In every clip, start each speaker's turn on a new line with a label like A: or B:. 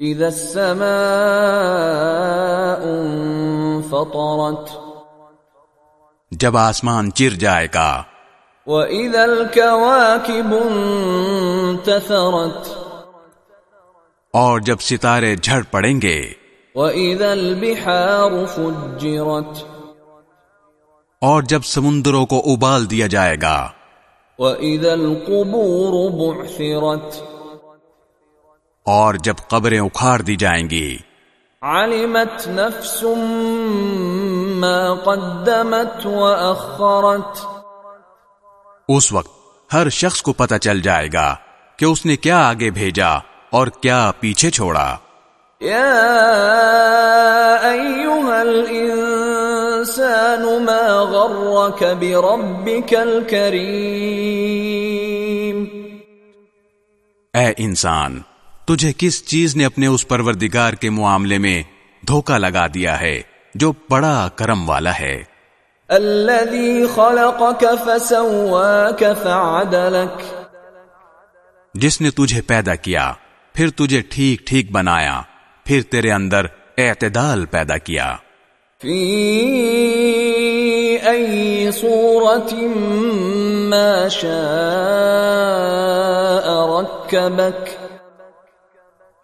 A: اذا السماء انفطرت.
B: جب آسمان چر جائے گا۔
A: وَإِذَا الْكَوَاكِبُ انتثرت.
B: اور جب ستارے جھڑ پڑیں گے۔
A: وَإِذَا الْبِحَارُ فُجِّرت.
B: اور جب سمندروں کو ابال دیا جائے گا۔
A: وَإِذَا الْقُبُورُ بُعْثِرت.
B: اور جب قبریں اکھاڑ دی جائیں گی۔
A: علمت نفس ما قدمت وأخرت۔
B: اس وقت ہر شخص کو پتہ چل جائے گا کہ اس نے کیا آگے بھیجا اور کیا پیچھے چھوڑا۔
A: يا أيها الإنسان ما غرك بربك الكريم
B: اے انسان تجھے کس چیز نے اپنے اس پروردگار کے معاملے میں دھوکا لگا دیا ہے جو بڑا کرم والا ہے؟
A: الذي خلقك فسواك فعدلك.
B: جس نے تجھے پیدا کیا پھر تجھے ٹھیک ٹھیک بنایا پھر تیرے اندر اعتدال پیدا کیا۔
A: في أي صورة ما شاء ركبك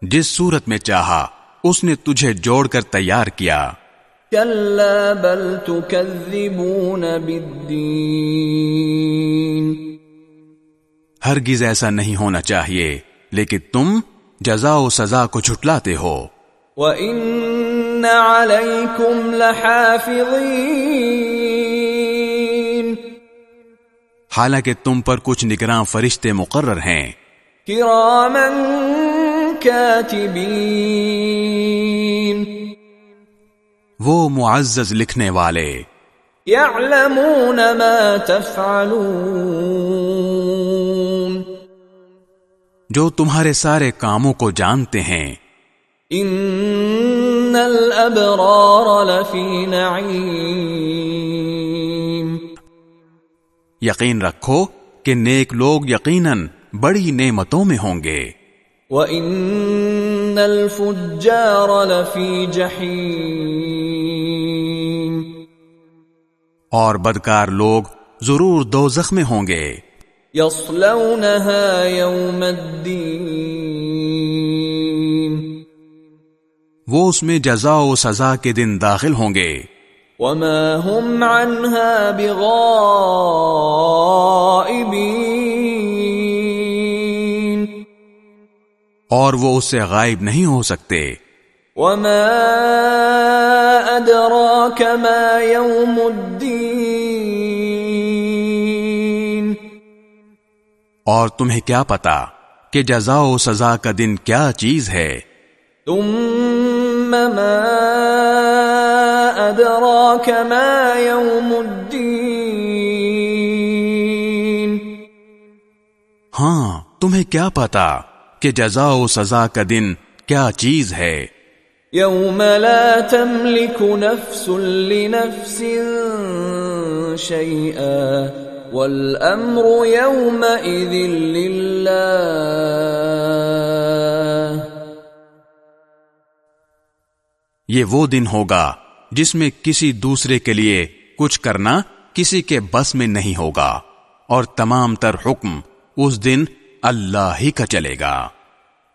B: جس صورت میں چاہا اس نے تجھے جوڑ کر تیار کیا۔
A: بل تكذبون بالدين
B: ہرگز ایسا نہیں ہونا چاہیے لیکن تم جزا و سزا کو جھٹلاتے ہو۔
A: وَإِنَّ عَلَيْكُمْ لَحَافِظِينَ۔
B: حالانکہ تم پر کچھ نگراں فرشتے مقرر ہیں۔
A: كِرَامًا كَاتِبِينَ
B: وہ معزز لکھنے والے
A: يَعْلَمُونَ مَا تَفْعَلُونَ.
B: جو تمہارے سارے کاموں کو جانتے ہیں
A: ان الابرار لفی نعیم
B: یقین رکھو کہ نیک لوگ یقیناً بڑی نعمتوں میں ہوں گے
A: وان الفجار لفی جحیم
B: اور بدکار لوگ ضرور دو میں ہوں گے۔
A: یصلونها یوم الدین
B: وہ اس میں جزا و سزا کے دن داخل ہوں گے۔
A: وما هم عنها بغائبین
B: اور وہ اس سے غائب نہیں ہو سکتے۔
A: وما ادراك ما يوم الدین
B: اور تمہیں کیا پتا کہ جزا و سزا کا دن کیا چیز ہے۔
A: ثم ما ادراك ما يوم الدین
B: ہاں تمہیں کیا پتا کہ جزا و سزا کا دن کیا چیز ہے؟
A: يوم لا تملك نفس لنفس شيئا والامر يومئذ لله
B: یہ وہ دن ہوگا جس میں کسی دوسرے کے لیے کچھ کرنا کسی کے بس میں نہیں ہوگا اور تمام تر حکم اس دن اللہ ہی کا چلے گا۔